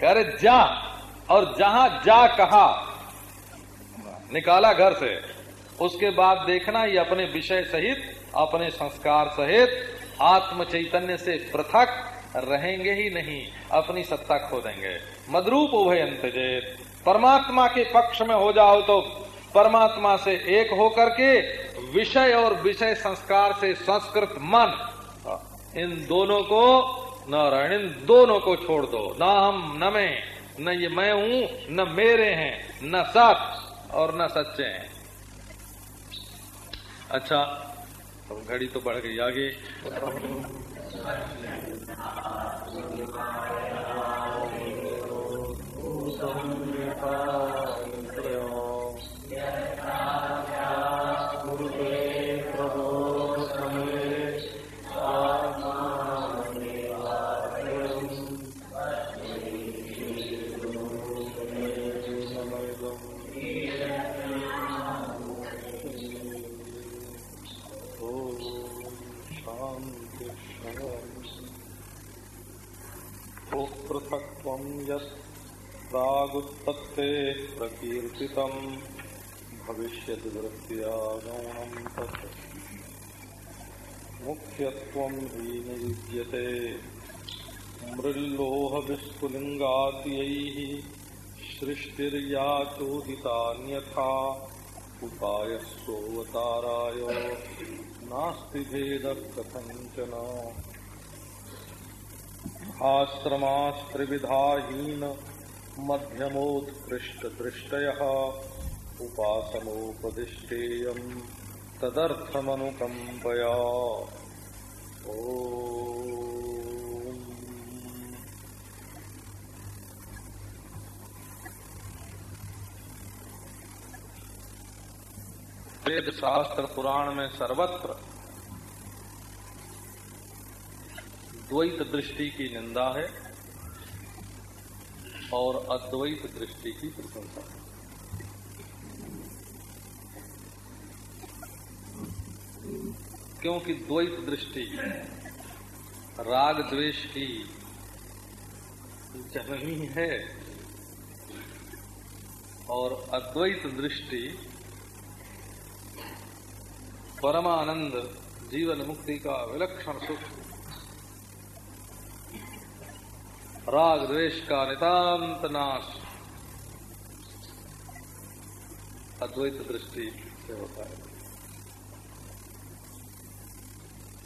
करे जा, और जहाँ जा कहा, निकाला घर से। उसके बाद देखना ये अपने विषय सहित, अपने संस्कार सहित आत्म चैतन्य से पृथक रहेंगे ही नहीं, अपनी सत्ता खो देंगे। मदरूप उभय अंतजेत परमात्मा के पक्ष में हो जाओ तो परमात्मा से एक होकर के विषय और विषय संस्कार से संस्कृत मन, इन दोनों को नारायण दोनों को छोड़ दो। न हम, न मैं। न ये मैं हूँ, न मेरे हैं, न सच और न सच्चे हैं। अच्छा अब घड़ी तो बढ़ गई आगे। यत् प्रागुत्पत्तेः प्रकीर्तितम् भविष्यति वृत्त्या गौणम् तत्। मुख्यत्वं हि नियुज्यते मृल्लोहविस्फुलिङ्गाद्यैः सृष्टिर्या चोदितान्यथा नास्ति भेदः कथञ्चन आश्रमास्त्रिविधाहीन मध्यमोत्कृष्टदृष्टयः उपासनोपदिष्टेयम् तदर्थमनुकम्पया। ओ वेद शास्त्र पुराण में सर्वत्र द्वैत दृष्टि की निंदा है और अद्वैत दृष्टि की प्रशंसा है। क्योंकि द्वैत दृष्टि राग द्वेष की जननी है और अद्वैत दृष्टि परमानंद जीवन मुक्ति का विलक्षण सुख राग द्वेष का नितांत नाश। अद्वैत दृष्टि से होता है।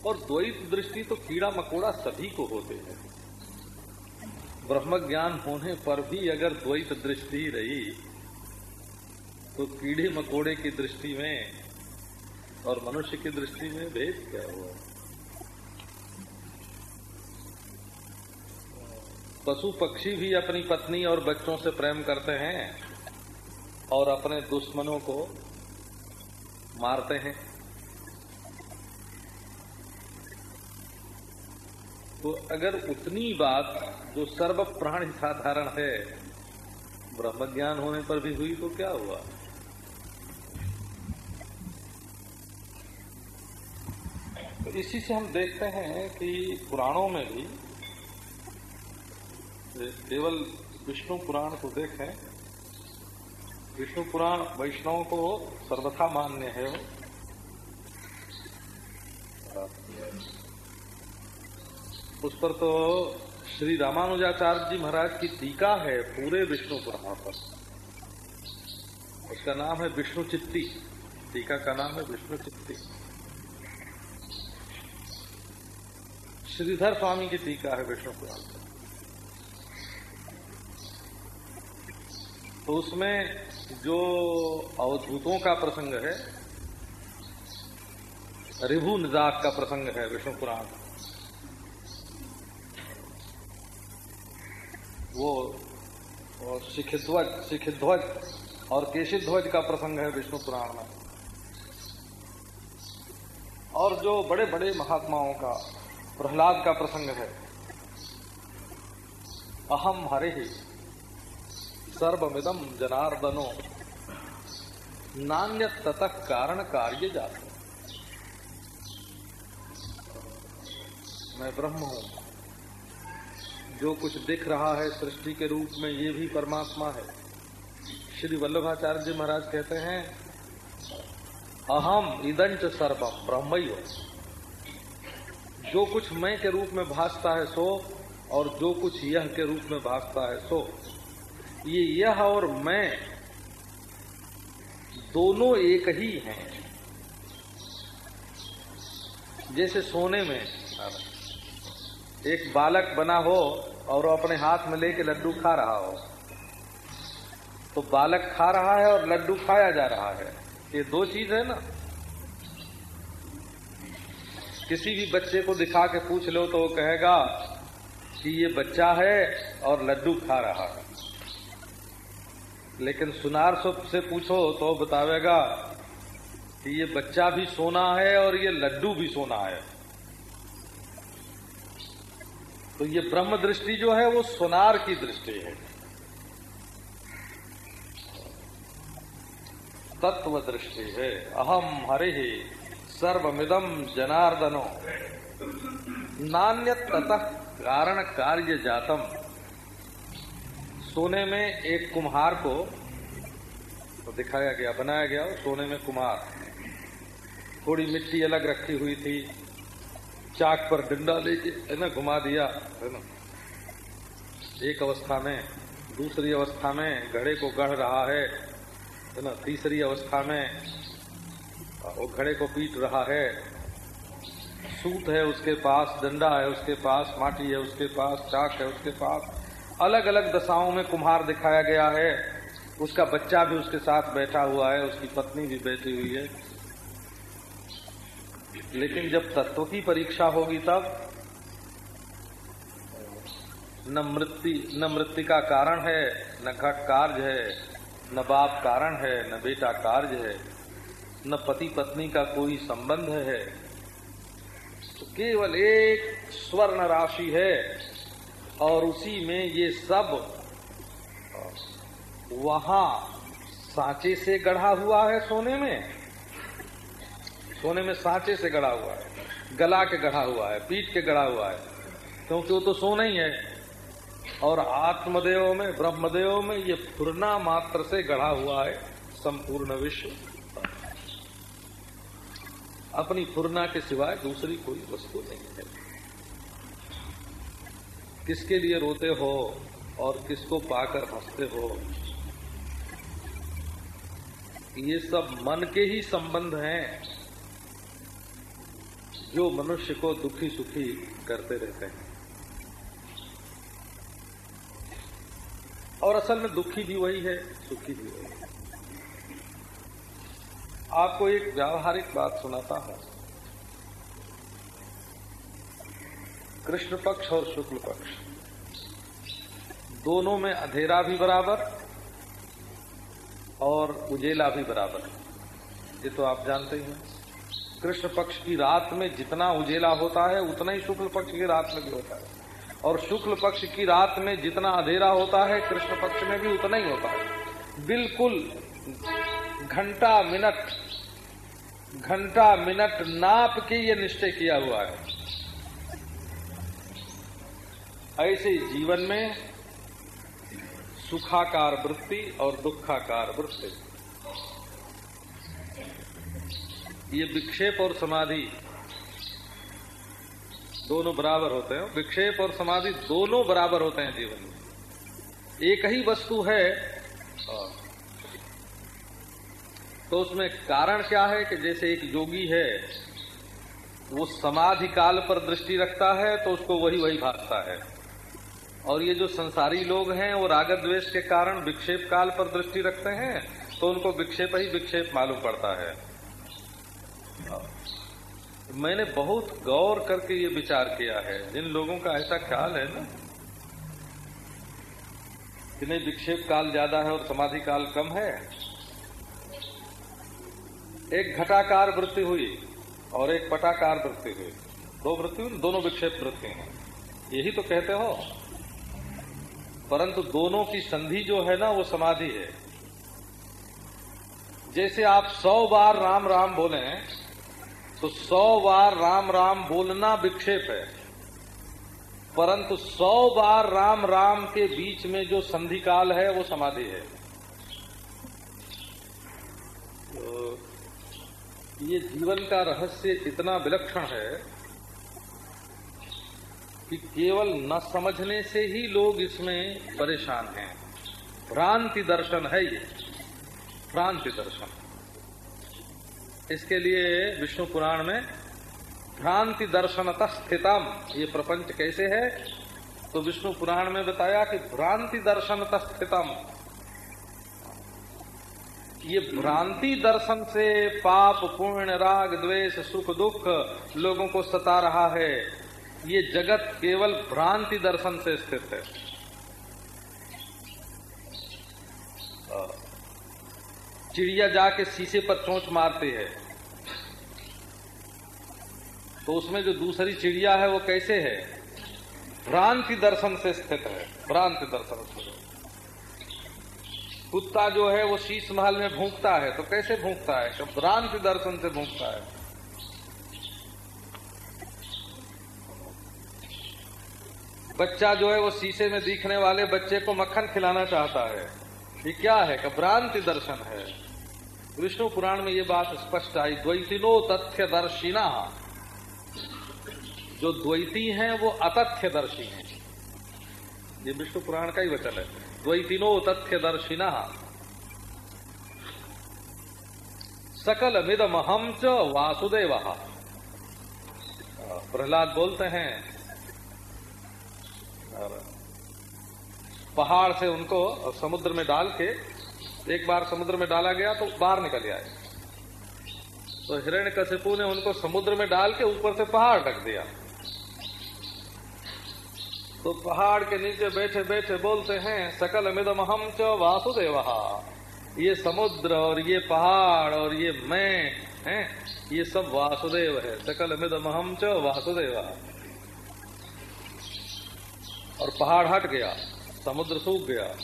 और द्वैत दृष्टि तो कीड़ा मकोड़ा सभी को होते हैं। ब्रह्म ज्ञान होने पर भी अगर द्वैत दृष्टि रही तो कीड़े मकोड़े की दृष्टि में और मनुष्य की दृष्टि में भेद क्या हुआ? पशु पक्षी भी अपनी पत्नी और बच्चों से प्रेम करते हैं और अपने दुश्मनों को मारते हैं। तो अगर उतनी बात जो सर्व प्राणी साधारण है ब्रह्म ज्ञान होने पर भी हुई तो क्या हुआ? तो इसी से हम देखते हैं कि पुराणों में भी केवल विष्णु पुराण को देखें। विष्णु पुराण वैष्णव को सर्वथा मान्य है उस पर तो श्री रामानुजाचार्य जी महाराज की टीका है पूरे विष्णु पुराण पर। उसका नाम है विष्णु चित्ती। टीका का नाम है विष्णु चित्ती। श्रीधर स्वामी की टीका है विष्णु पुराण पर। तो उसमें जो अवधूतों का प्रसंग है, रिभु निजात का प्रसंग है विष्णु पुराण। वो शिखध्वज शिखध्वज और केशिध्वज का प्रसंग है विष्णु पुराण में। और जो बड़े बड़े महात्माओं का, प्रहलाद का प्रसंग है। अहम हरे ही। सर्वमिदम जनार्दनो। नान्य ततः कारण कार्य जाते मैं ब्रह्म हूँ। जो कुछ दिख रहा है सृष्टि के रूप में, ये भी परमात्मा है। श्री वल्लभाचार्य जी महाराज कहते हैं, अहम इदंच सर्वम ब्रह्म जो कुछ मैं के रूप में भासता है, सो, और जो कुछ यह के रूप में भासता है, सो। ये यह और मैं दोनों एक ही हैं। जैसे सोने में एक बालक बना हो और अपने हाथ में लेके लड्डू खा रहा हो तो बालक खा रहा है और लड्डू खाया जा रहा है। ये दो चीज़ है ना। किसी भी बच्चे को दिखा के पूछ लो तो वो कहेगा कि ये बच्चा है और लड्डू खा रहा है। लेकिन सुनार सबसे पूछो तो बतावेगा कि ये बच्चा भी सोना है और ये लड्डू भी सोना है। तो ये ब्रह्म दृष्टि जो है, वो सोनार की दृष्टि है। तत्व दृष्टि है। अहम हरे ही सर्वमिदम जनार्दनो। नान्य ततः कारण कार्य जातम सोने में एक कुम्हार को तो दिखाया गया, बनाया गया सोने में कुम्हार। थोड़ी मिट्टी अलग रखी हुई थी, चाक पर डंडा लेके, है ना, घुमा दिया, है ना। एक अवस्था में, दूसरी अवस्था में घड़े को गढ़ रहा है है ना, तीसरी अवस्था में वो घड़े को पीट रहा है। सूत है उसके पास, डंडा है उसके पास, माटी है उसके पास, चाक है उसके पास। अलग अलग दशाओं में कुम्हार दिखाया गया है। उसका बच्चा भी उसके साथ बैठा हुआ है, उसकी पत्नी भी बैठी हुई है। लेकिन जब तत्व की परीक्षा होगी तब न मृत्यु न मृत्यु का कारण है, न घट कार्य है, न बाप कारण है, न बेटा कार्य है, न पति पत्नी का कोई संबंध है। तो केवल एक स्वर्ण राशि है। और उसी में ये सब वहाँ सांचे से गढ़ा हुआ है सोने में। सोने में सांचे से गढ़ा हुआ है। गला के गढ़ा हुआ है, पीठ के गढ़ा हुआ है। क्योंकि वो तो सोना ही है। और आत्मदेव में, ब्रह्मदेव में ये फुरना मात्र से गढ़ा हुआ है, संपूर्ण विश्व। अपनी फुरना के सिवाय दूसरी कोई वस्तु नहीं है। किसके लिए रोते हो और किसको पाकर हँसते हो? ये सब मन के ही संबंध हैं, जो मनुष्य को दुखी सुखी करते रहते हैं। और असल में दुखी भी वही है, सुखी भी वही है। आपको एक व्यावहारिक बात सुनाता हूँ। कृष्ण पक्ष और शुक्ल पक्ष। दोनों में अंधेरा भी बराबर और उजेला भी बराबर। ये तो आप जानते ही हैं। कृष्ण पक्ष की रात में जितना उजेला होता है, उतना ही शुक्ल पक्ष की रात में भी होता है। और शुक्ल पक्ष की रात में जितना अंधेरा होता है, कृष्ण पक्ष में भी उतना ही होता है। बिल्कुल घंटा मिनट घंटा मिनट नाप के ये निश्चय किया हुआ है। ऐसे जीवन में सुखाकार वृत्ति और दुखाकार वृत्ति। ये विक्षेप और समाधि दोनों बराबर होते हैं। विक्षेप और समाधि दोनों बराबर होते हैं जीवन में। एक ही वस्तु है तो उसमें कारण क्या है कि जैसे एक योगी है, वो समाधि काल पर दृष्टि रखता है तो उसको वही वही भागता है। और ये जो संसारी लोग हैं, वो राग द्वेष के कारण विक्षेप काल पर दृष्टि रखते हैं तो उनको विक्षेप ही विक्षेप मालूम पड़ता है। मैंने बहुत गौर करके ये विचार किया है। जिन लोगों का ऐसा ख्याल है ना? कि नहीं, विक्षेप काल ज़्यादा है और समाधि काल कम है। एक घटाकार वृत्ति हुई और एक पटाकार वृत्ति हुई। दो वृत्ति हुई, दोनों विक्षेप वृत्ति हैं। यही तो कहते हो? परंतु दोनों की संधि जो है ना, वो समाधि है। जैसे आप सौ बार राम राम बोले तो सौ बार राम राम बोलना विक्षेप है। परंतु सौ बार राम राम के बीच में जो संधि काल है, वो समाधि है। तो ये जीवन का रहस्य इतना विलक्षण है कि केवल न समझने से ही लोग इसमें परेशान हैं। भ्रांति दर्शन है ये। भ्रांति दर्शन। इसके लिए विष्णु पुराण में भ्रांति दर्शन स्थितम। ये प्रपंच कैसे है? तो विष्णु पुराण में बताया कि भ्रांति दर्शन स्थितम। ये भ्रांति दर्शन से पाप, पुण्य, राग, द्वेष, सुख, दुख लोगों को सता रहा है। ये जगत केवल भ्रांति दर्शन से स्थित है। चिड़िया जाके शीशे पर चोंच मारती है। तो उसमें जो दूसरी चिड़िया है वो कैसे है? भ्रांति दर्शन से स्थित है। भ्रांति दर्शन से। कुत्ता जो है वो शीश महल में भूखता है। तो कैसे भूखता है? तो भ्रांति दर्शन से भूखता है। बच्चा जो है वो शीशे में दिखने वाले बच्चे को मक्खन खिलाना चाहता है। ये क्या है? कि भ्रांति दर्शन है। विष्णु पुराण में ये बात स्पष्ट आई। द्वैतिनो तथ्य दर्शिना जो द्वैती हैं, वो अतथ्य दर्शी हैं। ये विष्णु पुराण का ही वचन है। द्वैतिनो तथ्य दर्शिना सकल मिदम हम च वासुदेव। प्रहलाद बोलते हैं पहाड़ से उनको समुद्र में डाल के, एक बार समुद्र में डाला गया तो बाहर निकल आए। तो हिरण्य कशिपु ने उनको समुद्र में डाल के ऊपर से पहाड़ ढक दिया। तो पहाड़ के नीचे बैठे बैठे बोलते हैं, सकल मिदम हम च वासुदेव। ये समुद्र और ये पहाड़ और ये मैं हैं, ये सब वासुदेव है। सकल मिदम हम च वासुदेव। और पहाड़ हट गया, समुद्र सूख गया।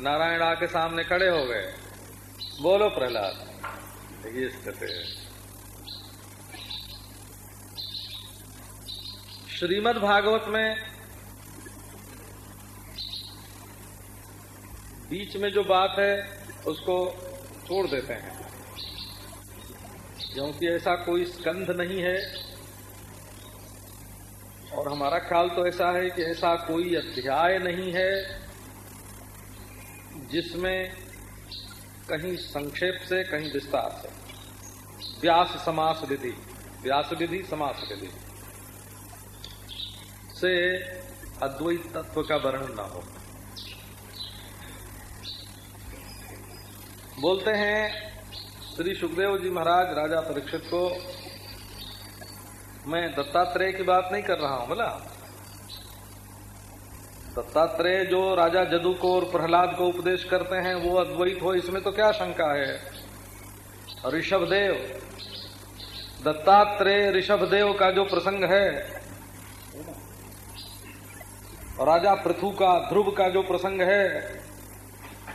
नारायण आके सामने खड़े हो गए। बोलो प्रहलाद ये स्थिति है। श्रीमद भागवत में बीच में जो बात है, उसको छोड़ देते हैं। क्योंकि ऐसा कोई स्कंध नहीं है और हमारा ख्याल तो ऐसा है कि ऐसा कोई अध्याय नहीं है जिसमें कहीं संक्षेप से, कहीं विस्तार से। व्यास समास विधि व्यास विधि समास विधि से अद्वैत तत्व का वर्णन न हो। बोलते हैं, श्री सुखदेव जी महाराज राजा परीक्षित को मैं दत्तात्रेय की बात नहीं कर रहा हूँ, बोला। दत्तात्रेय जो राजा जदू को और प्रहलाद को उपदेश करते हैं, वो अद्वैत हो, इसमें तो क्या शंका है? ऋषभ देव दत्तात्रेय ऋषभ देव का जो प्रसंग है राजा पृथु का, ध्रुव का जो प्रसंग है,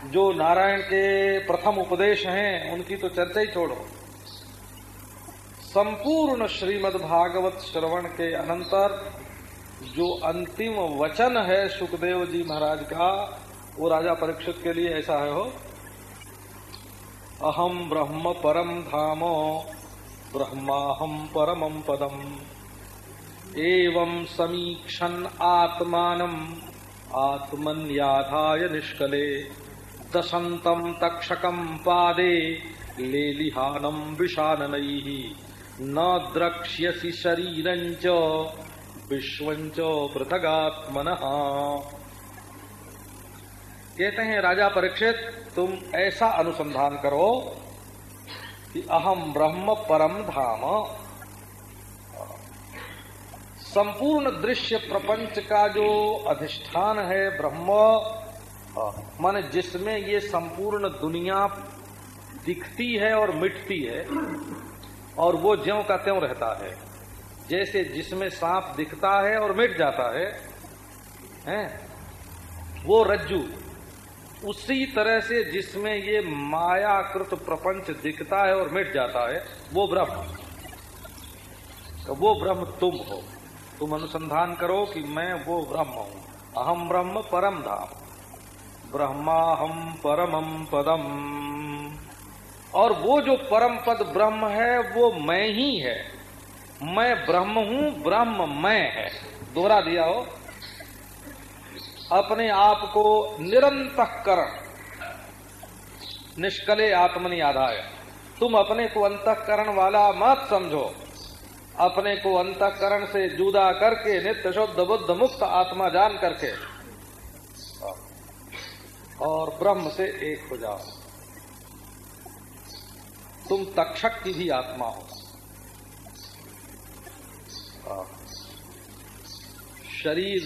जो नारायण के प्रथम उपदेश हैं, उनकी तो चर्चा ही छोड़ो। संपूर्ण श्रीमद् भागवत श्रवण के अनंतर जो अंतिम वचन है सुखदेव जी महाराज का, वो राजा परीक्षित के लिए ऐसा है हो अहम ब्रह्म परम धामो ब्रह्माहम परमम पदम एवं समीक्षन आत्मान, आत्मन्याधाय निष्कले दशंतम तक्षकम पादे लेलिहानम विषाननैः न द्रक्ष्यसि शरीरञ्च विश्वंच पृथगात्मन। कहते हैं, राजा परीक्षित, तुम ऐसा अनुसंधान करो कि अहम ब्रह्म परम धाम। संपूर्ण दृश्य प्रपंच का जो अधिष्ठान है ब्रह्म, मन जिसमें ये संपूर्ण दुनिया दिखती है और मिटती है और वो ज्यो का त्यों रहता है। जैसे जिसमें सांप दिखता है और मिट जाता है, हैं? वो रज्जू, उसी तरह से जिसमें ये मायाकृत प्रपंच दिखता है और मिट जाता है, वो ब्रह्म। तो वो ब्रह्म तुम हो। तुम अनुसंधान करो कि मैं वो ब्रह्म हूँ। अहम ब्रह्म परम धाम। ब्रह्माहम परमम पदम। और वो जो परम पद ब्रह्म है, वो मैं ही है। मैं ब्रह्म हूँ, ब्रह्म मैं है। दोहरा दिया हो। अपने आप को निरंतकरण निष्कले आत्मनि आधाय तुम अपने को अंतकरण वाला मत समझो। अपने को अंतकरण से जुदा करके, नित्य शुद्ध बुद्ध मुक्त आत्मा जान करके। और ब्रह्म से एक हो जाओ। तुम तक्षक की भी आत्मा हो। शरीर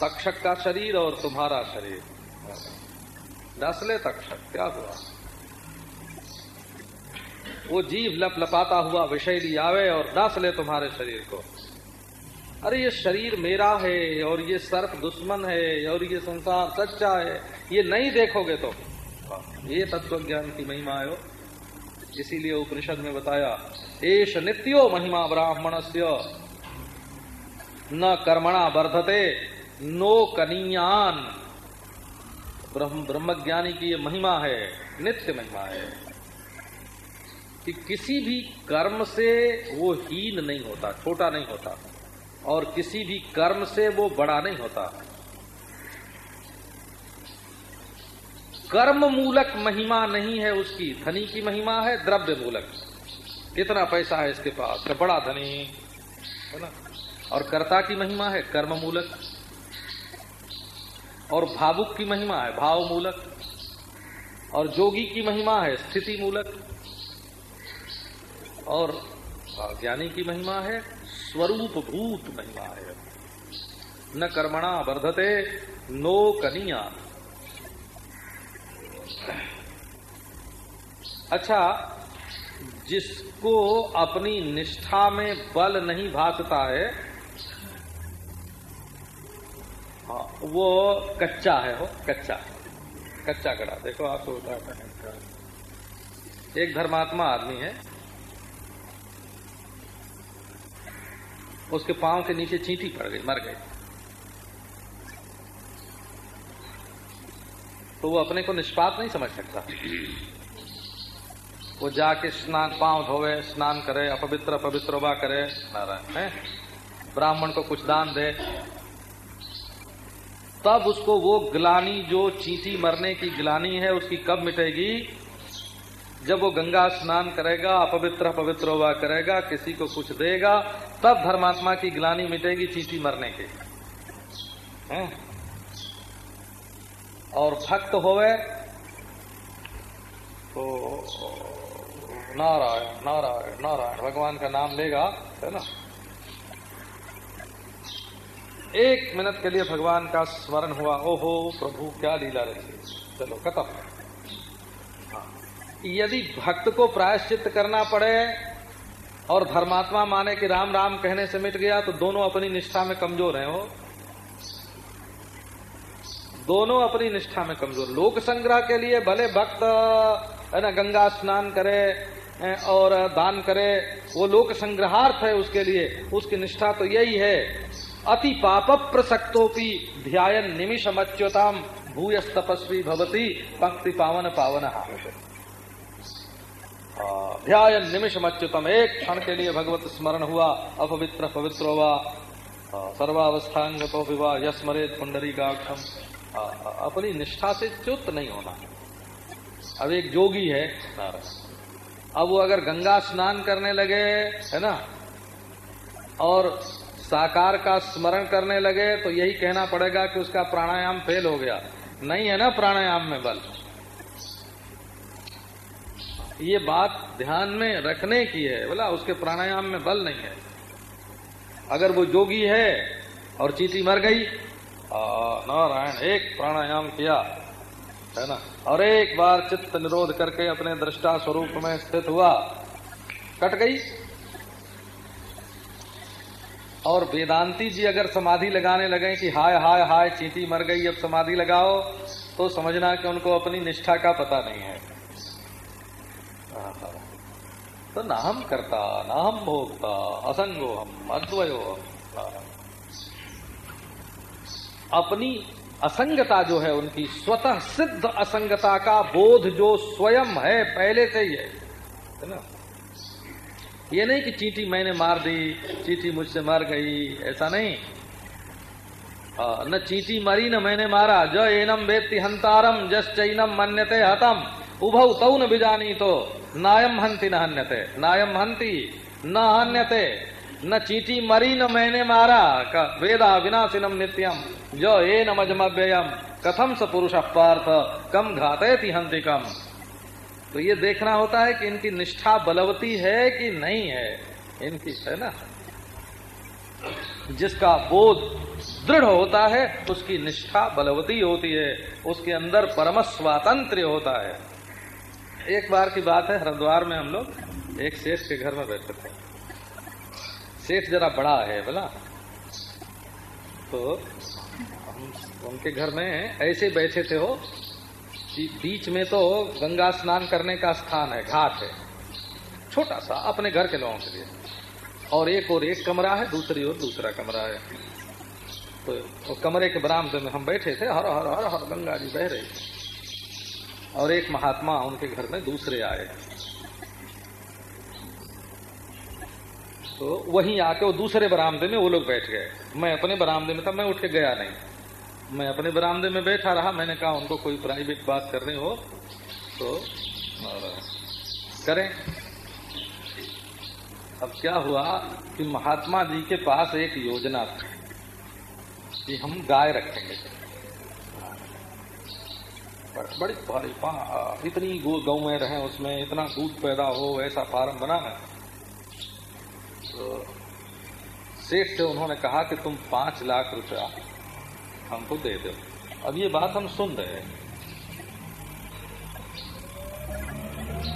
तक्षक का शरीर और तुम्हारा शरीर। नस्ले तक्षक, क्या हुआ? वो जीव लप लपाता हुआ विषय आवे और दस ले तुम्हारे शरीर को। अरे ये शरीर मेरा है और ये सर्प दुश्मन है और ये संसार सच्चा है, ये नहीं देखोगे तो। ये तत्व ज्ञान की महिमा है। इसीलिए उपनिषद में बताया एश नित्यो महिमा ब्राह्मण से न कर्मणा वर्धते, नो कनियान। ब्रह्म, ब्रह्मज्ञानी की ये महिमा है, नित्य महिमा है। कि किसी भी कर्म से वो हीन नहीं होता, छोटा नहीं होता, और किसी भी कर्म से वो बड़ा नहीं होता। कर्म मूलक महिमा नहीं है उसकी, धनी की महिमा है द्रव्य मूलक कितना पैसा है इसके पास? तो बड़ा धनी, है ना? और कर्ता की महिमा है कर्म मूलक और भावुक की महिमा है भाव मूलक और जोगी की महिमा है स्थिति मूलक और ज्ञानी की महिमा है स्वरूप भूत महिमा है। न कर्मणा वर्धते, नो कनिया। अच्छा जिसको अपनी निष्ठा में बल नहीं भासता है हाँ वो कच्चा है, हो, कच्चा। कच्चा कड़ा, देखो आपको एक धर्मात्मा आदमी है। उसके पाँव के नीचे चींटी पड़ गई, मर गई। तो वो अपने को निष्पात नहीं समझ सकता। वो जाके स्नान पाँव धोवे स्नान करे अपवित्र अपवित्र वा करे। नारायण। है? ब्राह्मण को कुछ दान दे। तब उसको वो ग्लानी जो चींटी मरने की ग्लानी है उसकी कब मिटेगी? जब वो गंगा स्नान करेगा अपवित्र पवित्र हुआ करेगा किसी को कुछ देगा तब धर्मात्मा की ग्लानी मिटेगी चीटी मरने के। हैं? और भक्त होवे तो नारायण नारायण नारायण। भगवान का नाम लेगा, है ना? एक मिनट के लिए भगवान का स्मरण हुआ। ओहो, प्रभु, क्या लीला रही चलो, खत्म। यदि भक्त को प्रायश्चित करना पड़े और धर्मात्मा माने कि राम राम कहने से मिट गया तो दोनों अपनी निष्ठा में कमज़ोर हैं वो दोनों अपनी निष्ठा में कमज़ोर। लोक संग्रह के लिए भले भक्त, है ना, गंगा स्नान करे और दान करे, वो लोक संग्रहार्थ है उसके लिए, उसकी निष्ठा तो यही है। अति पाप प्रसक्तोपी ध्यान निमिष अच्युताम भूयस तपस्वी भवती पंक्ति पावन पावन ध्यान निमिष मच्युतम एक क्षण के लिए भगवत स्मरण हुआ, अपवित्र पवित्र हुआ सर्वावस्थांग तो विवाह यस्मरे पुंडरी गाक्षम अपनी निष्ठा से च्युत नहीं होना। अब एक जोगी है अब वो अगर गंगा स्नान करने लगे, है ना, और साकार का स्मरण करने लगे तो यही कहना पड़ेगा कि उसका प्राणायाम फेल हो गया। नहीं है ना प्राणायाम में बल? ये बात ध्यान में रखने की है, बोला, उसके प्राणायाम में बल नहीं है। अगर वो जोगी है और चीटी मर गई नारायण, एक प्राणायाम किया। है ना? और एक बार चित्त निरोध करके अपने दृष्टा स्वरूप में स्थित हुआ। कट गई? और वेदांती जी अगर समाधि लगाने लगे कि हाय हाय हाय चीटी मर गई, अब समाधि लगाओ तो समझना कि उनको अपनी निष्ठा का पता नहीं है। तो ना हम करता, ना हम भोगता असंगो हम अद्वयो हम अपनी असंगता जो है उनकी, स्वतः सिद्ध असंगता का बोध जो स्वयं है, पहले से ही है ना? ये नहीं कि चींटी मैंने मार दी, चींटी मुझसे मर गई, ऐसा नहीं। न चींटी मरी, न मैंने मारा। ज एनम वेत्ति हंतारम, जस चैनम मन्यते हतम। उभौ तौ न बिजानी तो नायम हंति न हन्यते। नायम हंति न हन्यते। न चीटी मरी न मैंने मारा वेदा विनाशिनम नित्यम। जो ये नमजमव्ययम कथम स पुरुष पार्थ? कम घाते हंति कम तो ये देखना होता है कि इनकी निष्ठा बलवती है कि नहीं है। इनकी, है ना? जिसका बोध दृढ़ होता है, उसकी निष्ठा बलवती होती है। उसके अंदर परम स्वातंत्र होता है। एक बार की बात है, हरिद्वार में हम लोग एक शेष के घर में बैठे थे। सेठ जरा बड़ा है बोला। तो हम उनके घर में ऐसे बैठे थे हो बीच में तो गंगा स्नान करने का स्थान है घाट है। छोटा सा अपने घर के लोगों के लिए। और एक और एक कमरा है दूसरी ओर दूसरा कमरा है। तो, तो कमरे के बरामदे में हम बैठे थे हर हर हर हर गंगा जी बह रही थी। और एक महात्मा उनके घर में दूसरे आए। तो वहीं आके वो दूसरे बरामदे में वो लोग बैठ गए। मैं अपने बरामदे में था, मैं उठ के गया नहीं। मैं अपने बरामदे में बैठा रहा, मैंने कहा, उनको कोई प्राइवेट बात कर करनी हो तो करें। अब क्या हुआ कि महात्मा जी के पास एक योजना थी कि हम गाय रखेंगे। बड़ी भारी इतनी गौ में रहे, उसमें इतना दूध पैदा हो, ऐसा फार्म बनाना सेठ से उन्होंने कहा कि तुम पाँच लाख रुपया हमको दे दो। अब ये बात हम सुन रहे हैं।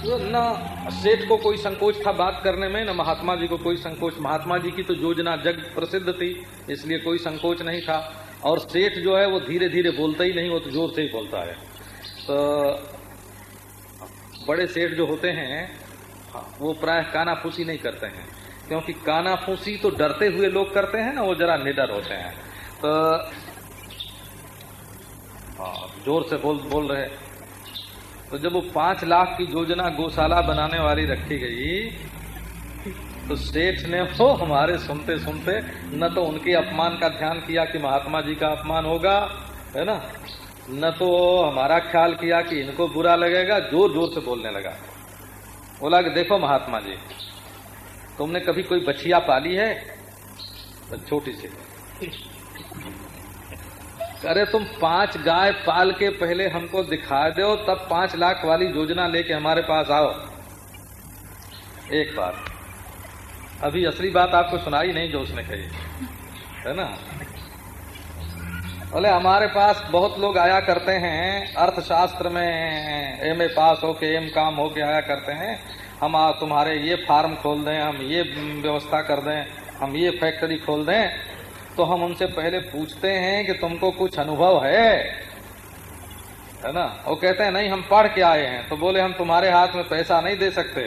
तो न सेठ को कोई संकोच था बात करने में, न महात्मा जी को कोई संकोच। महात्मा जी की तो योजना जग प्रसिद्ध थी, इसलिए कोई संकोच नहीं था। और सेठ जो है वो धीरे धीरे बोलता ही नहीं, वो तो ज़ोर से ही बोलता है। तो बड़े सेठ जो होते हैं, वो प्राय काना फूसी नहीं करते हैं। क्योंकि काना फूसी तो डरते हुए लोग करते हैं ना वो जरा निडर होते हैं। तो हाँ, ज़ोर से बोल बोल रहे तो जब वो पाँच लाख की योजना गौशाला बनाने वाली रखी गई तो सेठ ने वो हमारे सुनते सुनते न तो उनके अपमान का ध्यान किया कि महात्मा जी का अपमान होगा है ना? न तो हमारा ख्याल किया कि इनको बुरा लगेगा ज़ोर ज़ोर से बोलने लगा। बोला कि देखो महात्मा जी तुमने कभी कोई बछिया पाली है? छोटी सी। अरे तुम पाँच गाय पाल के पहले हमको दिखा दो, तब पाँच लाख वाली योजना लेके हमारे पास आओ। एक बार अभी असली बात आपको सुनाई नहीं जो उसने कही। है ना? बोले, हमारे पास बहुत लोग आया करते हैं, अर्थशास्त्र में एम ए पास होके एम काम होके आया करते हैं हम तुम्हारे ये फार्म खोल दें, हम ये व्यवस्था कर दें, हम ये फैक्ट्री खोल दें तो हम उनसे पहले पूछते हैं कि तुमको कुछ अनुभव है। है ना? वो कहते हैं, नहीं, हम पढ़ के आए हैं। तो बोले, हम तुम्हारे हाथ में पैसा नहीं दे सकते।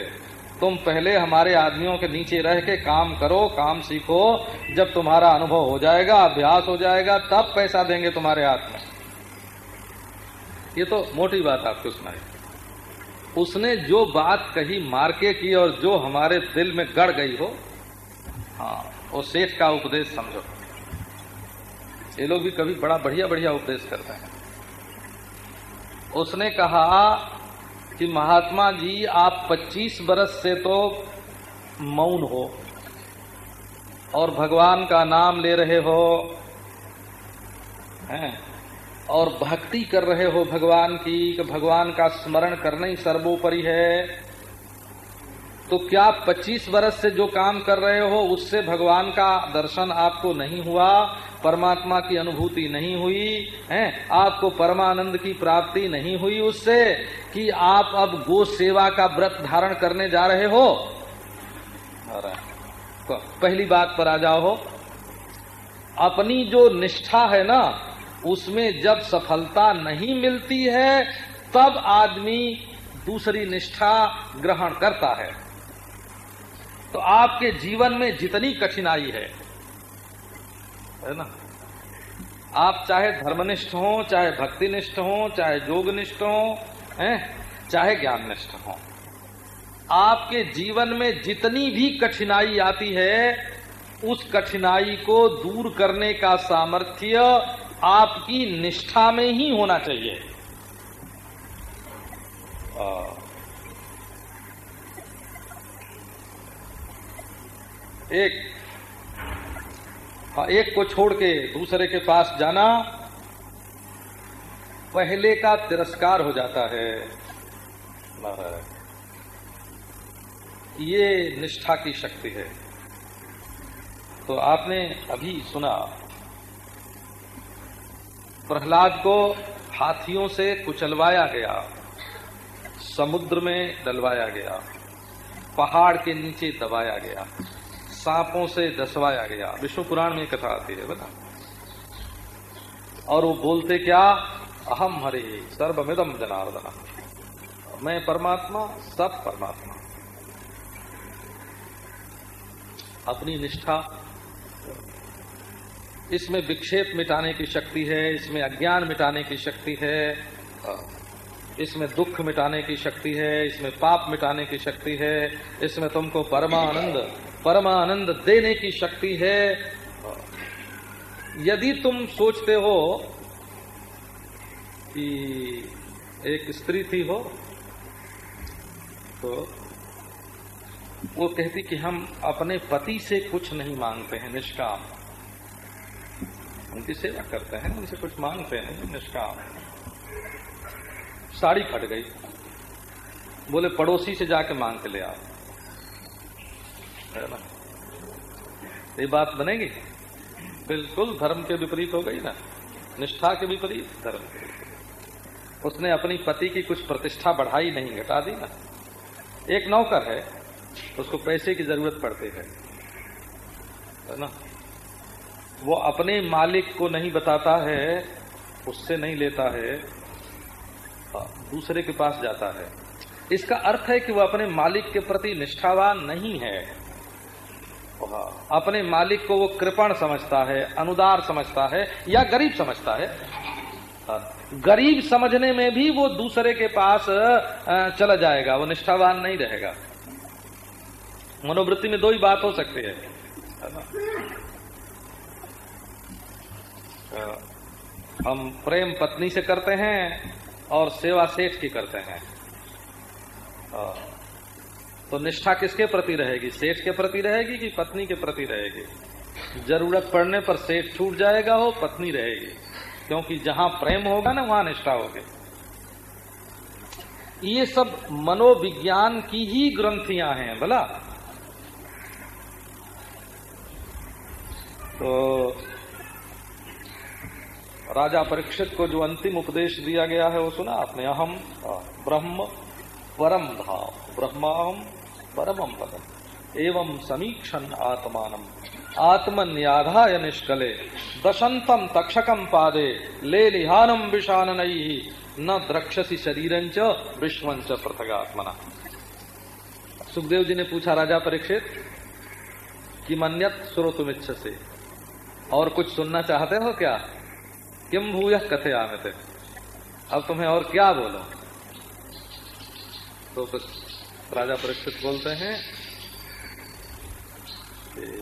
तुम पहले हमारे आदमियों के नीचे रह के काम करो, काम सीखो। जब तुम्हारा अनुभव हो जाएगा, अभ्यास हो जाएगा, तब पैसा देंगे तुम्हारे हाथ में। ये तो मोटी बात आपको सुनाई उसने जो बात कही मार्के की और जो हमारे दिल में गड़ गई हो हाँ वो सेठ का उपदेश समझो। ये लोग भी कभी बड़ा बढ़िया बढ़िया उपदेश करते हैं। उसने कहा कि महात्मा जी, आप 25 बरस से तो मौन हो और भगवान का नाम ले रहे हो, हैं? और भक्ति कर रहे हो भगवान की कि भगवान का स्मरण करना ही सर्वोपरि है। तो क्या 25 वर्ष से जो काम कर रहे हो, उससे भगवान का दर्शन आपको नहीं हुआ? परमात्मा की अनुभूति नहीं हुई, है? आपको परमानंद की प्राप्ति नहीं हुई उससे कि आप अब गो सेवा का व्रत धारण करने जा रहे हो? पहली बात पर आ जाओ। अपनी जो निष्ठा है ना उसमें जब सफलता नहीं मिलती है, तब आदमी दूसरी निष्ठा ग्रहण करता है। तो आपके जीवन में जितनी कठिनाई है है ना? आप चाहे धर्मनिष्ठ हो, चाहे भक्तिनिष्ठ हो, चाहे योगनिष्ठ हो, हैं? चाहे ज्ञाननिष्ठ हो। आपके जीवन में जितनी भी कठिनाई आती है, उस कठिनाई को दूर करने का सामर्थ्य आपकी निष्ठा में ही होना चाहिए। एक हाँ एक को छोड़ के दूसरे के पास जाना, पहले का तिरस्कार हो जाता है। ये निष्ठा की शक्ति है। तो आपने अभी सुना प्रहलाद को हाथियों से कुचलवाया गया, समुद्र में डलवाया गया, पहाड़ के नीचे दबाया गया, सांपों से दसवाया गया। विष्णु पुराण में कथा आती है, बता। और वो बोलते क्या? अहम हरे सर्वमिदम जनार्दन। मैं परमात्मा, सब परमात्मा। अपनी निष्ठा इसमें विक्षेप मिटाने की शक्ति है, इसमें अज्ञान मिटाने की शक्ति है इसमें दुख मिटाने की शक्ति है, इसमें पाप मिटाने की शक्ति है, इसमें तुमको परमानंद परमानंद देने की शक्ति है। यदि तुम सोचते हो कि एक स्त्री थी हो तो वो कहती कि हम अपने पति से कुछ नहीं मांगते हैं, निष्काम। उनकी सेवा करते हैं, उनसे कुछ मांगते हैं निष्काम साड़ी फट गई। बोले, पड़ोसी से जाके मांग के ले आओ। है ना? ये बात बनेगी? बिल्कुल, धर्म के विपरीत हो गई ना। निष्ठा के विपरीत धर्म के उसने अपनी पति की कुछ प्रतिष्ठा बढ़ाई नहीं, घटा दी ना। एक नौकर है, उसको पैसे की ज़रूरत पड़ती है। है ना? वो अपने मालिक को नहीं बताता है, उससे नहीं लेता है दूसरे के पास जाता है। इसका अर्थ है कि वह अपने मालिक के प्रति निष्ठावान नहीं है। अपने मालिक को वो कृपण समझता है, अनुदार समझता है, या गरीब समझता है। गरीब समझने में भी वो दूसरे के पास चला जाएगा, वो निष्ठावान नहीं रहेगा। मनोवृत्ति में दो ही बात हो सकती है। हम प्रेम पत्नी से करते हैं और सेवा सेठ की करते हैं। तो निष्ठा किसके प्रति रहेगी? सेठ के प्रति रहेगी कि पत्नी के प्रति रहेगी? ज़रूरत पड़ने पर सेठ छूट जाएगा हो पत्नी रहेगी। क्योंकि जहाँ प्रेम होगा ना, वहाँ निष्ठा होगी। ये सब मनोविज्ञान की ही ग्रंथियाँ हैं बोला तो राजा परीक्षित को जो अंतिम उपदेश दिया गया है, वो सुना आपने? अहम ब्रह्म परम भाव ब्रह्माहम परमम पदम एवं समीक्षण आत्मान। आत्मन्याधाय निष्कले। दशंतम तक्षकम पादे। ले लिहानम विषान न द्रक्षसी शरीर विश्वंच पृथगात्मना। सुखदेव जी ने पूछा, राजा परीक्षित, कि मन्यत सुरोतुमिच्छ से और कुछ सुनना चाहते हो क्या? किम भूय कथे थे अब तुम्हें और क्या बोलो? तो कुछ राजा परीक्षित बोलते हैं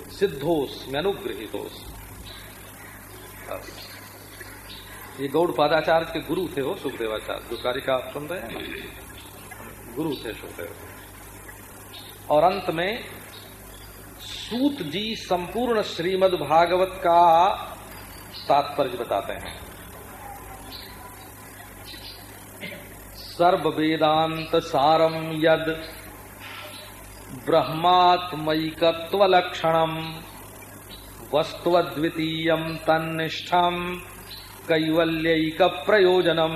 सिद्धोस में अनुग्रहितोस ये गौड़ पादाचार्य के गुरु थे वो, सुखदेवाचार्य, जो कारिका आप सुन रहे हैं गुरु थे सुखदेव। और अंत में, सूत जी संपूर्ण श्रीमद् भागवत का तात्पर्य बताते हैं। सर्व वेदांत सारम यद ब्रह्मात्मकत्व लक्षणम वस्तुद्वितीय तनिष्ठम कैवल्यक प्रयोजनम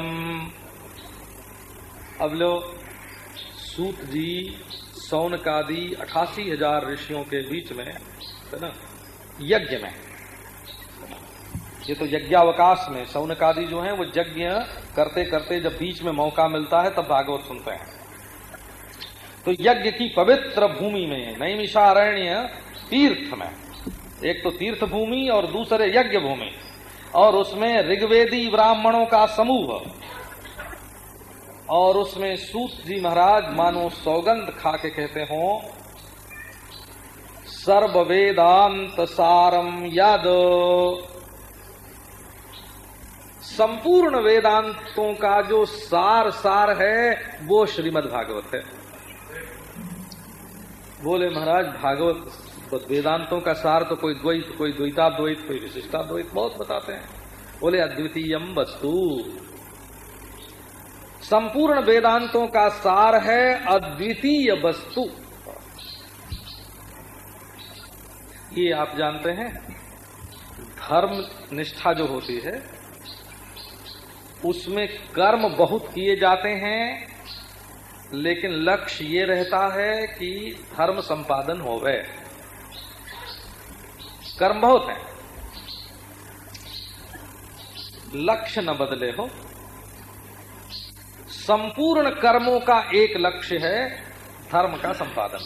अब लो, सूत जी, सौनकादि अठासी हज़ार ऋषियों के बीच में, है ना, यज्ञ में। ये तो यज्ञावकाश में सौनकादि जो है, वो यज्ञ करते करते जब बीच में मौका मिलता है, तब भागवत सुनते हैं। तो यज्ञ की पवित्र भूमि में नैमिषारण्य तीर्थ में, एक तो तीर्थ भूमि और दूसरे यज्ञ भूमि, और उसमें ऋग्वेदी ब्राह्मणों का समूह, और उसमें सूत जी महाराज मानो सौगंध खा के कहते हो सर्व वेदांत सारम यद। संपूर्ण वेदांतों का जो सार सार है, वो श्रीमद् भागवत है। बोले महाराज, भागवत तो वेदांतों का सार तो कोई द्वैत, कोई द्वैताद्वैत, कोई विशिष्टाद्वैत, बहुत बताते हैं। बोले अद्वितीयम वस्तु। संपूर्ण वेदांतों का सार है अद्वितीय वस्तु। ये आप जानते हैं, धर्म निष्ठा जो होती है उसमें कर्म बहुत किए जाते हैं लेकिन लक्ष्य ये रहता है कि धर्म संपादन हो गए कर्म बहुत है। लक्ष्य न बदले हो। संपूर्ण कर्मों का एक लक्ष्य है धर्म का संपादन।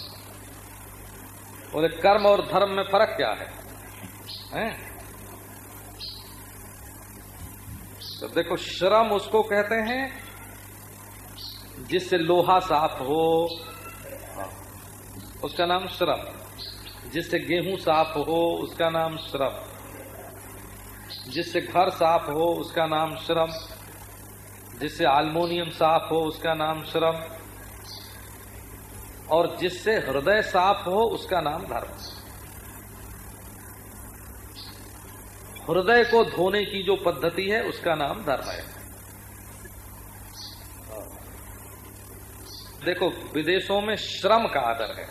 बोले कर्म और धर्म में फ़र्क क्या है, हैं? तो देखो श्रम उसको कहते हैं जिससे लोहा साफ़ हो। उसका नाम श्रम। जिससे गेहूँ साफ़ हो, उसका नाम श्रम। जिससे घर साफ़ हो, उसका नाम श्रम। जिससे आलमोनियम साफ़ हो, उसका नाम श्रम। और जिससे हृदय साफ़ हो, उसका नाम धर्म। हृदय को धोने की जो पद्धति है, उसका नाम धर्म है देखो, विदेशों में श्रम का आदर है।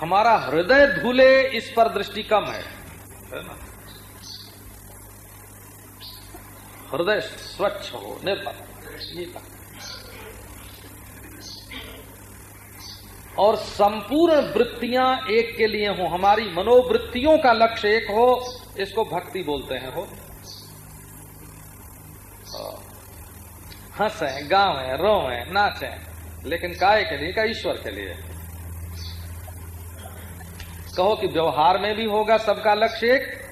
हमारा हृदय धुले, इस पर दृष्टि कम है। है ना? हृदय स्वच्छ हो, निर्मल ये कहा और संपूर्ण वृत्तियाँ एक के लिए हो। हमारी मनोवृत्तियों का लक्ष्य एक हो, इसको भक्ति बोलते हैं, हो। हंसे गावे रोवे नाचे लेकिन काय के लिए? का ईश्वर के लिए? कहो कि व्यवहार में भी होगा सबका लक्ष्य एक।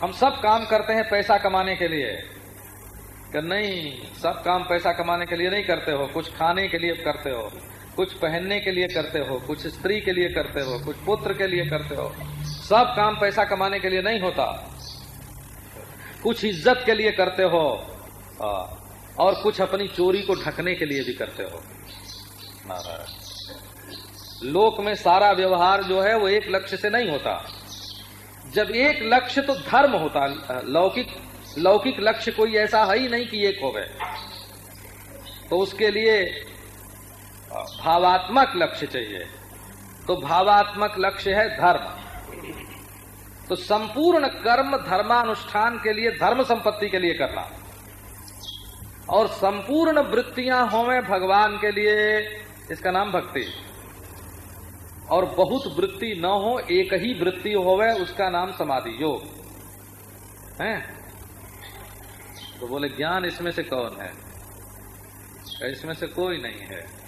हम सब काम करते हैं पैसा कमाने के लिए। कि नहीं, सब काम पैसा कमाने के लिए नहीं करते हो, कुछ खाने के लिए करते हो। कुछ पहनने के लिए करते हो, कुछ स्त्री के लिए करते हो, कुछ पुत्र के लिए करते हो, सब काम पैसा कमाने के लिए नहीं होता। कुछ इज़्ज़त के लिए करते हो और कुछ अपनी चोरी को ढकने के लिए भी करते हो। लोक में सारा व्यवहार जो है वो एक लक्ष्य से नहीं होता। जब एक लक्ष्य तो धर्म होता, लौकिक लौकिक लक्ष्य कोई ऐसा है ही नहीं कि एक हो गए तो उसके लिए भावात्मक लक्ष्य चाहिए। तो भावात्मक लक्ष्य है धर्म। तो संपूर्ण कर्म धर्मानुष्ठान के लिए, धर्म संपत्ति के लिए करना। और संपूर्ण वृत्तियाँ होवे भगवान के लिए, इसका नाम भक्ति। और बहुत वृत्ति न हो, एक ही वृत्ति होवे, उसका नाम समाधि, योग। है? तो बोले, ज्ञान इसमें से कौन है? इसमें से कोई नहीं है।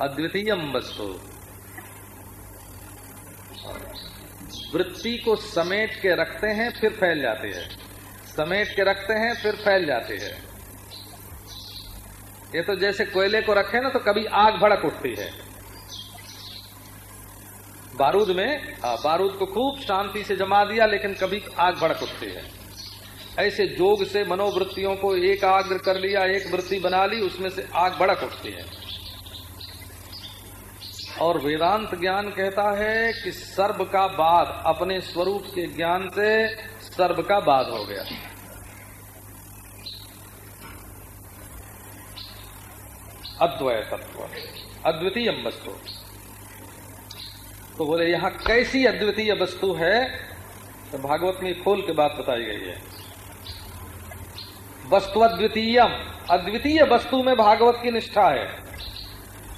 अद्वितीय वस्तु। वृत्ति को समेट के रखते हैं फिर फैल जाती है। समेट के रखते हैं फिर फैल जाती है। ये तो जैसे कोयले को रखे ना तो कभी आग भड़क उठती है। बारूद में आ, बारूद को खूब शांति से जमा दिया लेकिन कभी आग भड़क उठती है। ऐसे जोग से मनोवृत्तियों को एक आग्र कर लिया एक वृत्ति बना ली उसमें से आग भड़क उठती है। और वेदांत ज्ञान कहता है कि सर्व का बाद अपने स्वरूप के ज्ञान से सर्व का बाद हो गया। अद्वय तत्व अद्वितीय वस्तु। तो बोले, यहाँ कैसी अद्वितीय वस्तु है? तो भागवत में खोल के बात बताई गई है। वस्तु अद्वितीयम अद्वितीय वस्तु में भागवत की निष्ठा है।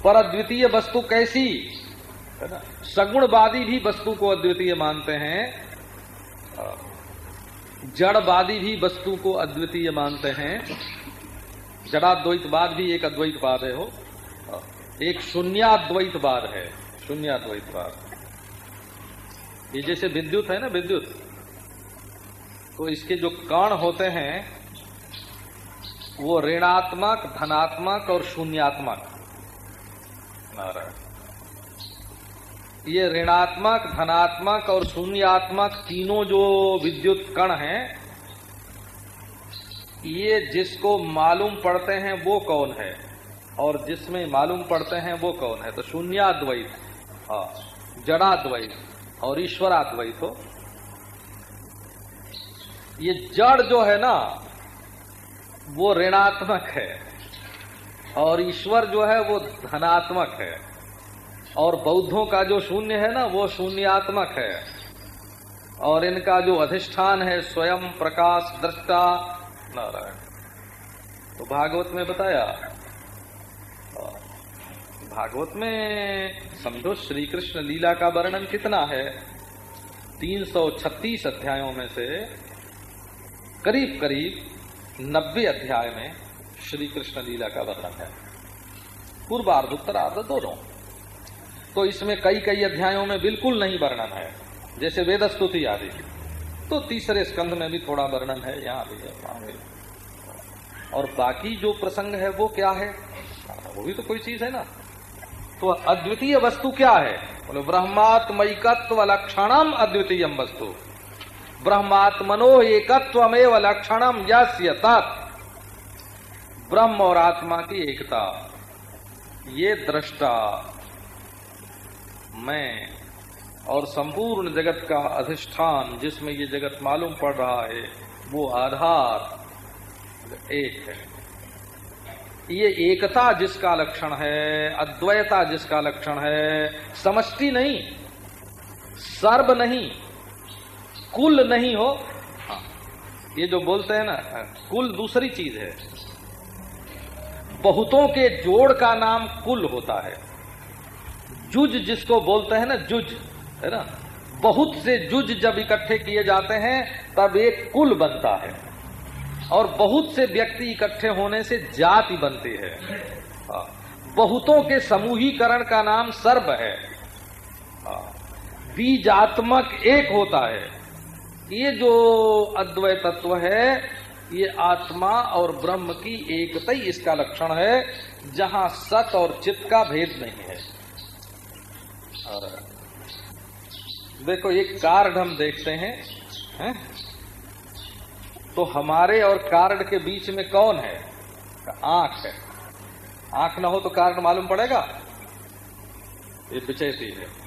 पर अद्वितीय वस्तु कैसी? सगुणवादी भी वस्तु को अद्वितीय मानते हैं, जड़वादी भी वस्तु को अद्वितीय मानते हैं। जड़ाद्वैतवाद भी एक अद्वैतवाद है, हो। एक शून्याद्वैतवाद है, शून्याद्वैतवाद। ये जैसे विद्युत है ना, विद्युत? तो इसके जो कण होते हैं, वो ऋणात्मक, धनात्मक और शून्यात्मक। नारायण। ये ऋणात्मक, धनात्मक और शून्यात्मक तीनों जो विद्युत कण हैं, ये जिसको मालूम पड़ते हैं वो कौन है? और जिसमें मालूम पड़ते हैं वो कौन है? तो शून्याद्वैत हाँ जड़ाद्वैत और ईश्वराद्वैत हो। ये जड़ जो है ना, वो ऋणात्मक है। और ईश्वर जो है वो धनात्मक है। और बौद्धों का जो शून्य है ना, वो शून्यात्मक है। और इनका जो अधिष्ठान है, स्वयं प्रकाश दृष्टा, नारायण। तो भागवत में बताया। भागवत में समझो श्री कृष्ण लीला का वर्णन कितना है। 336 अध्यायों में से करीब करीब 90 अध्याय में श्री कृष्ण लीला का वर्णन है। पूर्वार्ध, उत्तरार्ध दोनों। तो इसमें कई कई अध्यायों में बिल्कुल नहीं वर्णन है, जैसे वेद स्तुति आदि तो तीसरे स्कंध में भी थोड़ा वर्णन है, यहाँ भी है और बाकी जो प्रसंग है, वो क्या है? वो भी तो कोई चीज़ है ना। तो अद्वितीय वस्तु क्या है? बोले ब्रह्मात्मकत्व लक्षणम अद्वितीय वस्तु। ब्रह्मात्मनो एकत्वमेव लक्षणम यस्य ब्रह्म और आत्मा की एकता। ये दृष्टा मैं और संपूर्ण जगत का अधिष्ठान जिसमें ये जगत मालूम पड़ रहा है वो आधार एक है। ये एकता जिसका लक्षण है अद्वैता जिसका लक्षण है समष्टि नहीं सर्व नहीं कुल नहीं हो। हाँ, ये जो बोलते हैं ना कुल दूसरी चीज़ है। बहुतों के जोड़ का नाम कुल होता है। जुज जिसको बोलते हैं ना, जुज, है ना? बहुत से जुज जब इकट्ठे किए जाते हैं, तब एक कुल बनता है। और बहुत से व्यक्ति इकट्ठे होने से जाति बनती है। हाँ। बहुतों के समूहीकरण का नाम सर्व है। हाँ। बीजात्मक एक होता है। ये जो अद्वैत तत्व है ये आत्मा और ब्रह्म की एकता ही इसका लक्षण है, जहाँ सत और चित्त का भेद नहीं है। और देखो, एक कार्ड हम देखते हैं, है? तो हमारे और कार्ड के बीच में कौन है? आँख है। आँख ना हो तो कार्ड मालूम पड़ेगा? ये विचयती है।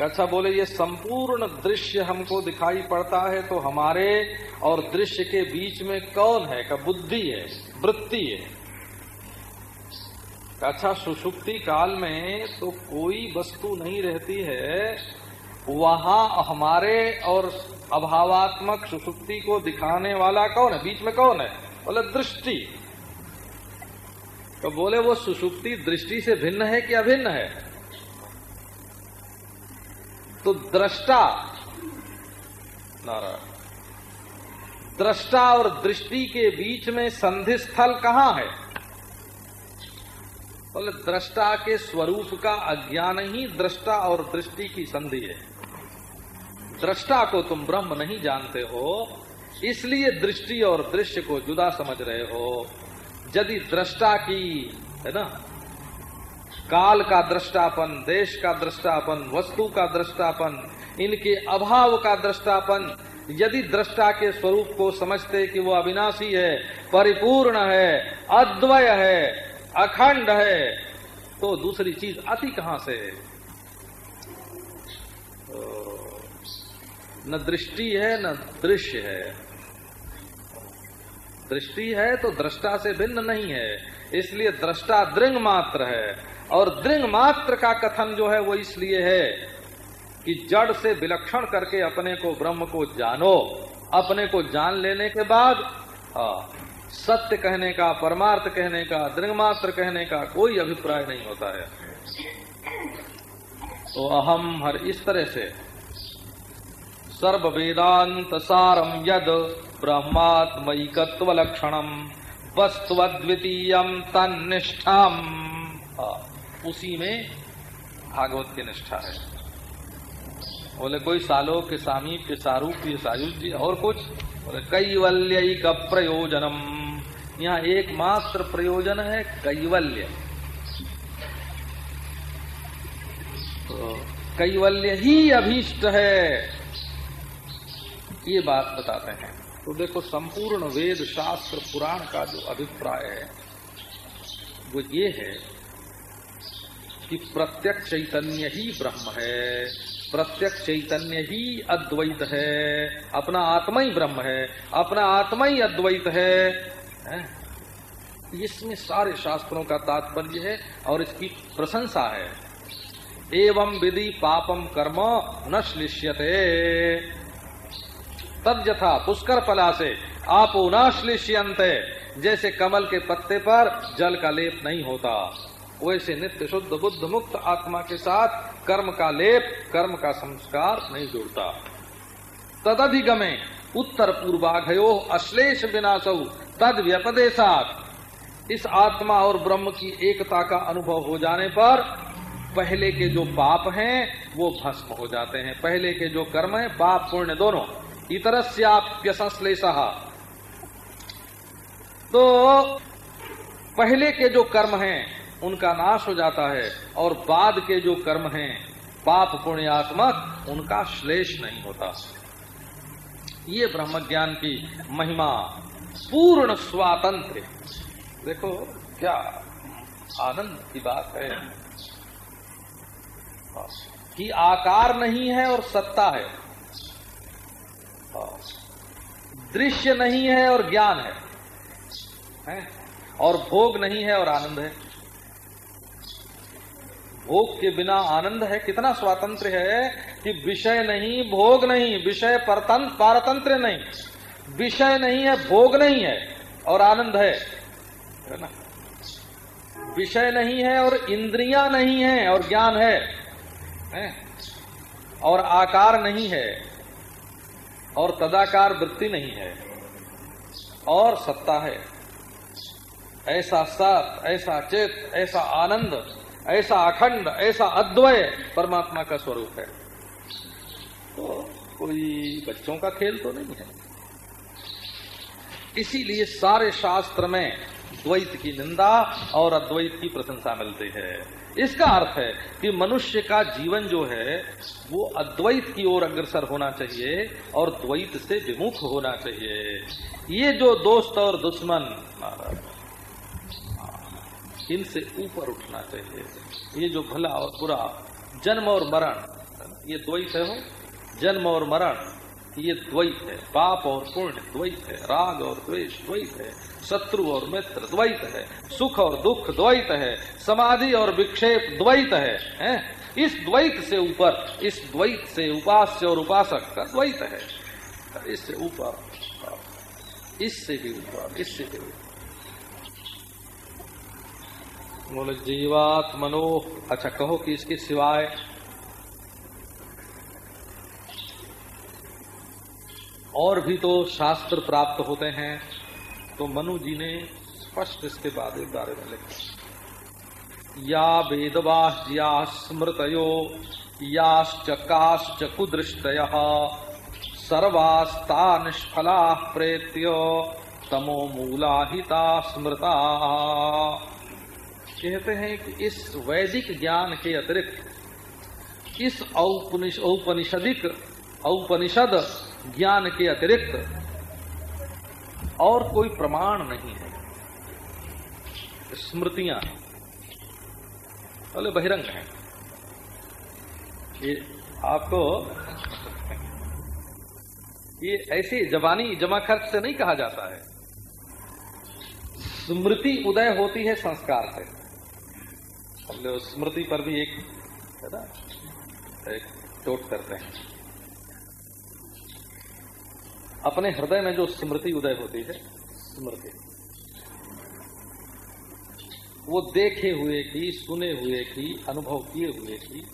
अच्छा बोले, ये संपूर्ण दृश्य हमको दिखाई पड़ता है तो हमारे और दृश्य के बीच में कौन है? का बुद्धि है, वृत्ति है। अच्छा सुषुप्ति काल में तो कोई वस्तु नहीं रहती है। वहाँ हमारे और अभावात्मक सुषुप्ति को दिखाने वाला कौन है? बीच में कौन है? बोले, दृष्टि। तो बोले, वो सुषुप्ति दृष्टि से भिन्न है कि अभिन्न है? तो दृष्टा, नारायण, दृष्टा और दृष्टि के बीच में संधि स्थल कहाँ है? बोले, दृष्टा के स्वरूप का अज्ञान ही दृष्टा और दृष्टि की संधि है। दृष्टा को तुम ब्रह्म नहीं जानते हो, इसलिए दृष्टि और दृश्य को जुदा समझ रहे हो। यदि दृष्टा की, है ना काल का दृष्टापन, देश का दृष्टापन, वस्तु का दृष्टापन, इनके अभाव का दृष्टापन, यदि दृष्टा के स्वरूप को समझते कि वो अविनाशी है, परिपूर्ण है, अद्वय है, अखंड है तो दूसरी चीज़ आती कहाँ से न दृष्टि है, न दृश्य है। दृष्टि है तो दृष्टा से भिन्न नहीं है, इसलिए दृष्टा दृंग मात्र है। और दृंग मात्र का कथन जो है वो इसलिए है कि जड़ से विलक्षण करके अपने को ब्रह्म को जानो, अपने को जान लेने के बाद हाँ सत्य कहने का, परमार्थ कहने का दृंगमात्र कहने का कोई अभिप्राय नहीं होता है। तो अहम हर इस तरह से। सर्व वेदांत सारम यद ब्रह्मात्मकत्व लक्षणम वस्तुअद्वितीय तनिष्ठम उसी में भागवत की निष्ठा है। बोले, कोई सालो के सामीप्य सारूप्य सायुज्य और कुछ? बोले कैवल्य का प्रयोजनम। यहाँ एकमात्र प्रयोजन है कैवल्य। तो कैवल्य ही अभीष्ट है। ये बात बताते हैं। तो देखो, संपूर्ण वेद शास्त्र पुराण का जो अभिप्राय है, वो ये है कि प्रत्यक्ष चैतन्य ही ब्रह्म है। प्रत्यक्ष चैतन्य ही अद्वैत है। अपना आत्मा ही ब्रह्म है। अपना आत्मा ही अद्वैत है? इसमें सारे शास्त्रों का तात्पर्य है और इसकी प्रशंसा है। एवं विधि पापम कर्म न श्लिष्यते। तद यथा पुष्कर पला से आप न जैसे कमल के पत्ते पर जल का लेप नहीं होता। वैसे नित्य शुद्ध बुद्ध मुक्त आत्मा के साथ कर्म का लेप, कर्म का संस्कार नहीं जुड़ता। तदधिगमे उत्तर पूर्वाघयो अश्लेष विनाशौ, तद व्यपदेशात। इस आत्मा और ब्रह्म की एकता का अनुभव हो जाने पर पहले के जो पाप हैं, वो भस्म हो जाते हैं। पहले के जो कर्म है, पाप पुण्य दोनों। इतरस्याप्य संश्लेष। तो पहले के जो कर्म हैं उनका नाश हो जाता है और बाद के जो कर्म हैं पाप पुण्यात्मक उनका श्लेष नहीं होता। ये ब्रह्म ज्ञान की महिमा पूर्ण स्वातंत्र। देखो क्या आनंद की बात है। कि आकार नहीं है और सत्ता है। दृश्य नहीं है और ज्ञान है, है? और भोग नहीं है और आनंद है। भोग के बिना आनंद है कितना स्वातंत्र है कि विषय नहीं भोग नहीं विषय पारतंत्र नहीं। विषय नहीं है भोग नहीं है और आनंद है। ना? विषय नहीं है और इंद्रियाँ नहीं है और ज्ञान है, है? और आकार नहीं है और तदाकार वृत्ति नहीं है और सत्ता है। ऐसा सत ऐसा चित ऐसा आनंद ऐसा अखंड, ऐसा अद्वय परमात्मा का स्वरूप है। तो कोई बच्चों का खेल तो नहीं है। इसीलिए सारे शास्त्र में द्वैत की निंदा और अद्वैत की प्रशंसा मिलती है। इसका अर्थ है कि मनुष्य का जीवन जो है, वो अद्वैत की ओर अग्रसर होना चाहिए और द्वैत से विमुख होना चाहिए। ये जो दोस्त और दुश्मन इनसे ऊपर उठना चाहिए ये जो भला और बुरा जन्म और मरण ये द्वैत है जन्म और मरण ये द्वैत है। पाप और पुण्य द्वैत है। राग और द्वेष द्वैत है। शत्रु और मित्र द्वैत है। सुख और दुख द्वैत है। समाधि और विक्षेप द्वैत है, है? इस द्वैत से ऊपर इस द्वैत से उपास्य और उपासक का द्वैत है। इससे ऊपर इससे भी ऊपर इससे भी ऊपर। बोले जीवात मनो अच्छा कहो कि इसके सिवाय और भी तो शास्त्र प्राप्त होते हैं तो मनु जी ने स्पष्ट इसके बारे बारे में लिखा। या वेदवाह्या स्मृतयो, याश्च काश्च कुदृष्टय, सर्वास्ता निष्फला प्रेत्य, तमो मूला हिता स्मृता। कहते हैं कि इस वैदिक ज्ञान के अतिरिक्त, इस औपनिषदिक, औपनिषद ज्ञान के अतिरिक्त और कोई प्रमाण नहीं है। स्मृतियाँ बोले बहिरंग है, ये आपको, ये ऐसे जबानी जमा खर्च से नहीं कहा जाता है। स्मृति उदय होती है संस्कार से। हम स्मृति पर भी एक, है ना, एक चोट करते हैं। अपने हृदय में जो स्मृति उदय होती है, स्मृति, वो देखे हुए की, सुने हुए की, अनुभव किए हुए की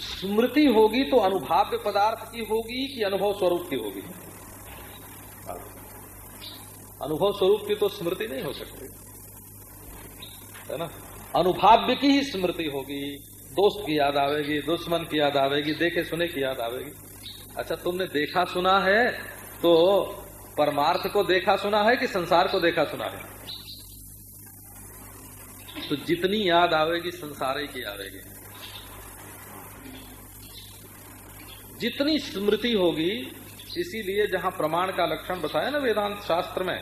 स्मृति होगी तो अनुभाव्य पदार्थ की होगी कि अनुभव स्वरूप की होगी? अनुभव स्वरूप की तो स्मृति नहीं हो सकती, है ना। अनुभाव्य की ही स्मृति होगी। दोस्त की याद आवेगी, दुश्मन की याद आवेगी, देखे सुने की याद आवेगी। अच्छा तुमने देखा सुना है तो परमार्थ को देखा सुना है कि संसार को देखा सुना है? तो जितनी याद आवेगी, संसार ही की आवेगी। जितनी स्मृति होगी, इसीलिए जहाँ प्रमाण का लक्षण बताया ना वेदांत शास्त्र में